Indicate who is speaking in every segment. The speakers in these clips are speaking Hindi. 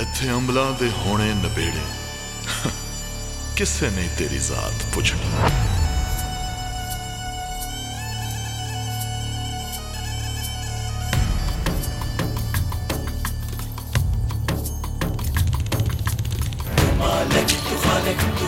Speaker 1: ਇੱਥੇ ਅਮਲਾਂ ਦੇ ਹੋਣੇ ਨਵੇੜੇ ਕਿਸੇ ਨੇ ਤੇਰੀ ਜ਼ਾਤ ਪੁੱਛਣੀ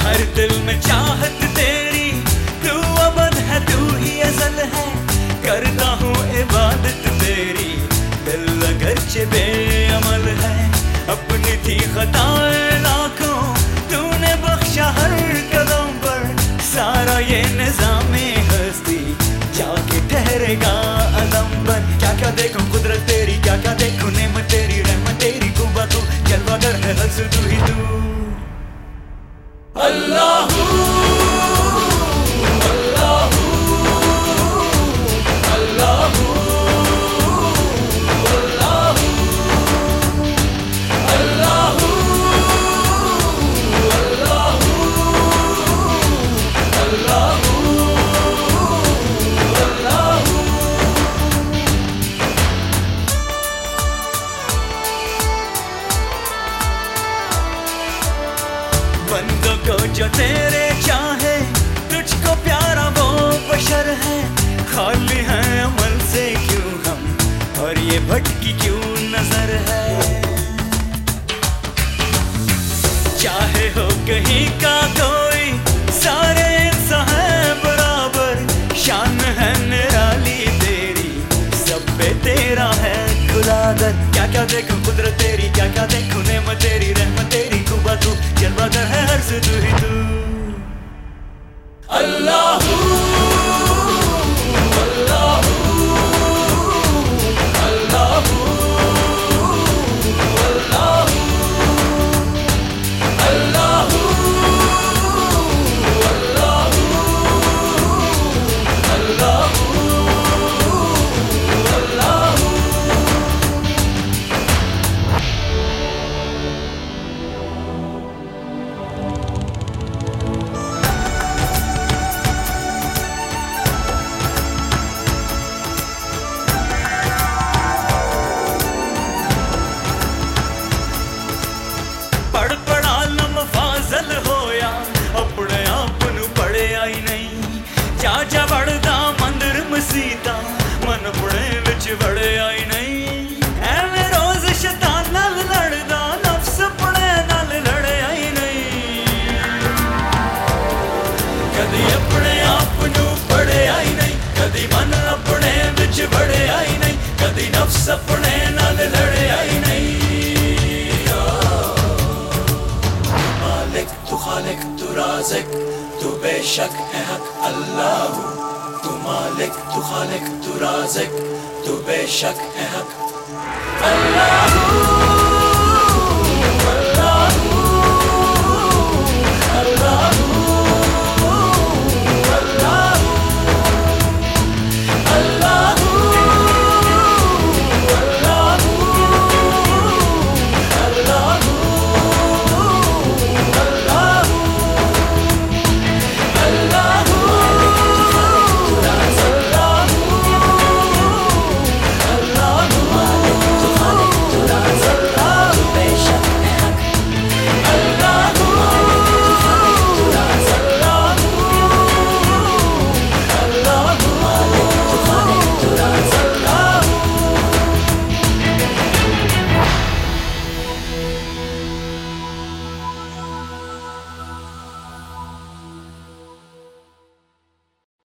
Speaker 2: हर दिल में चाहत तेरी, तू अबद है, तू ही अजल है। करता हूँ इबादत तेरी, दिल अगरचे बेअमल है। अपनी थी खताएँ लाखों, तूने बख्शा हर कदम पर। सारा ये निज़ाम हस्ती जाके ठहरेगा पर। क्या क्या देखूँ जो तेरे चाहे, तुझको प्यारा वो बशर है। खाली है अमल से क्यों हम और ये भटकी क्यों नज़र है? चाहे हो कहीं का कोई, सारे इंसान हैं बराबर। शान है निराली तेरी, सब पे तेरा है खुलादर क्या क्या देखूँ कुदरत तेरी क्या क्या देखूँ नेमत तेरी? जलवागर है हर से तू तू
Speaker 3: अल्लाह
Speaker 2: कदी मन अपने बिच बड़े आई नहीं कदी नफ्स अपने नाल लड़े आई नहीं
Speaker 3: मालिक तू खालिक तू राजिक तू बेशक है हक अल्लाह तू मालिक तू खालिक तू राजिक तू बेशक है हक अल्लाह